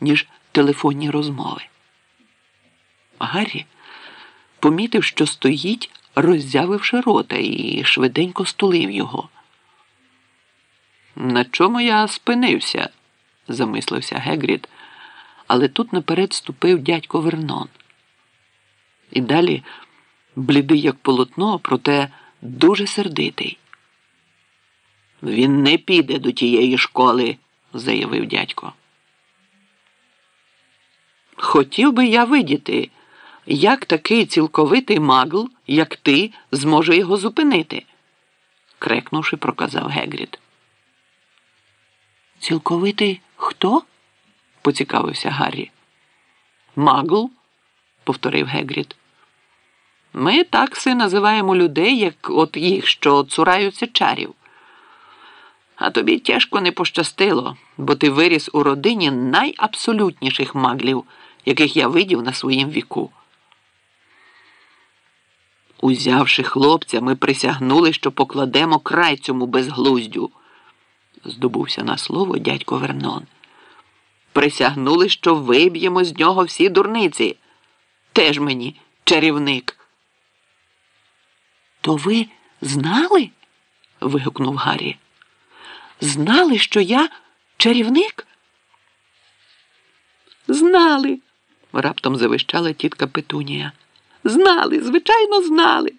ніж телефонні розмови. Гаррі помітив, що стоїть, роззявивши рота, і швиденько стулив його. На чому я спинився? замислився Гегрід, але тут наперед ступив дядько Вернон. І далі блідий, як полотно, проте дуже сердитий. Він не піде до тієї школи, заявив дядько. Хотів би я видіти, як такий цілковитий магл, як ти, зможе його зупинити, крекнувши, проказав Гегрід. Цілковитий хто? поцікавився Гаррі. Магл, повторив Гегрід. Ми так си називаємо людей, як от їх, що цураються чарів. А тобі тяжко не пощастило, бо ти виріс у родині найабсолютніших маглів, яких я видів на своїм віку. Узявши хлопця, ми присягнули, що покладемо край цьому безглуздю, здобувся на слово дядько Вернон. Присягнули, що виб'ємо з нього всі дурниці. Теж мені чарівник. То ви знали? вигукнув Гаррі. Знали, що я чарівник? Знали, раптом завищала тітка Петунія. Знали, звичайно, знали.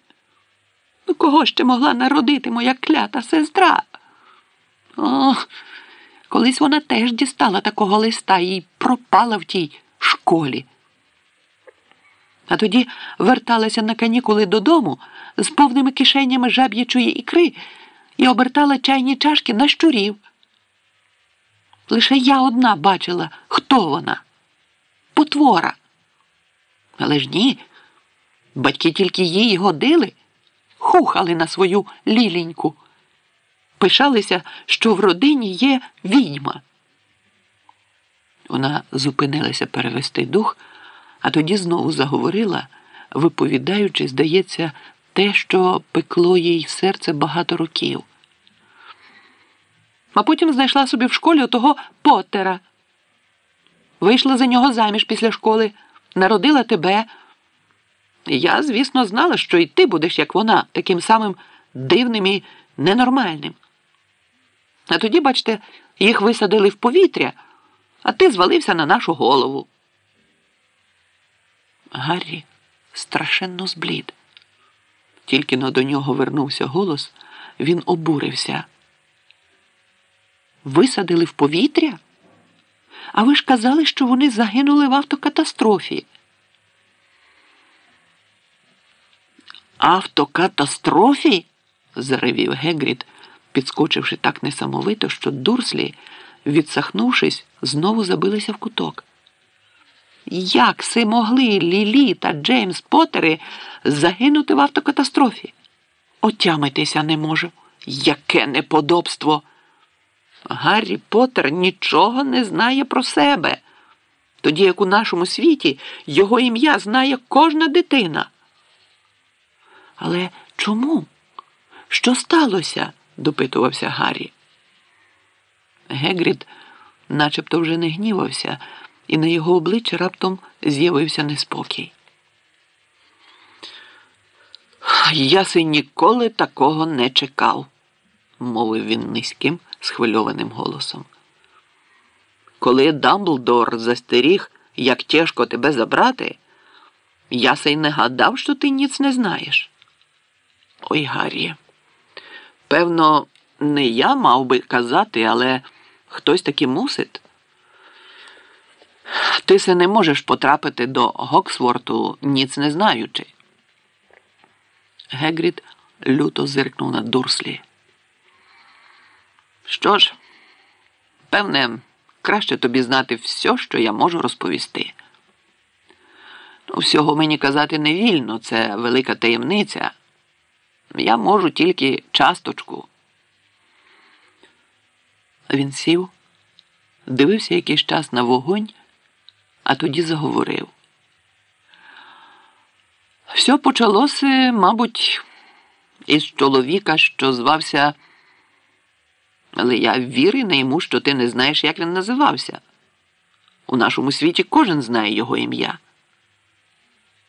Ну, кого ще могла народити моя клята сестра? Ох, колись вона теж дістала такого листа і пропала в тій школі. А тоді верталася на канікули додому з повними кишенями жаб'ячої ікри і обертала чайні чашки на щурів. Лише я одна бачила, хто вона. Потвора. Але ж ні, батьки тільки їй годили, хухали на свою ліліньку, пишалися, що в родині є відьма. Вона зупинилася перевести дух, а тоді знову заговорила, виповідаючи, здається, те, що пекло їй серце багато років. А потім знайшла собі в школі отого Поттера. Вийшла за нього заміж після школи, народила тебе. Я, звісно, знала, що і ти будеш, як вона, таким самим дивним і ненормальним. А тоді, бачите, їх висадили в повітря, а ти звалився на нашу голову. Гаррі страшенно зблід. Тільки но до нього вернувся голос, він обурився. Висадили в повітря? А ви ж казали, що вони загинули в автокатастрофі. Автокатастрофі? заревів Гегрід, підскочивши так несамовито, що дурслі, відсахнувшись, знову забилися в куток. Як си могли Лілі та Джеймс Поттери загинути в автокатастрофі? Отямитися не можу. Яке неподобство! Гаррі Поттер нічого не знає про себе, тоді як у нашому світі його ім'я знає кожна дитина. Але чому? Що сталося? допитувався Гаррі. Гегрід начебто вже не гнівався, і на його обличчі раптом з'явився неспокій. Я си ніколи такого не чекав, мовив він низьким, схвильованим голосом. Коли Дамблдор застеріг, як тяжко тебе забрати, я се й не гадав, що ти ніц не знаєш. Ой, Гаррі, певно, не я мав би казати, але хтось таки мусить. Ти се не можеш потрапити до Гоксворту, ніц не знаючи. Гегрід люто зиркнув на дурслі. Що ж, певне, краще тобі знати все, що я можу розповісти. Ну, всього мені казати не вільно, це велика таємниця. Я можу тільки часточку. Він сів, дивився якийсь час на вогонь, а тоді заговорив. Все почалося, мабуть, із чоловіка, що звався. Але я віри не йому, що ти не знаєш, як він називався. У нашому світі кожен знає його ім'я.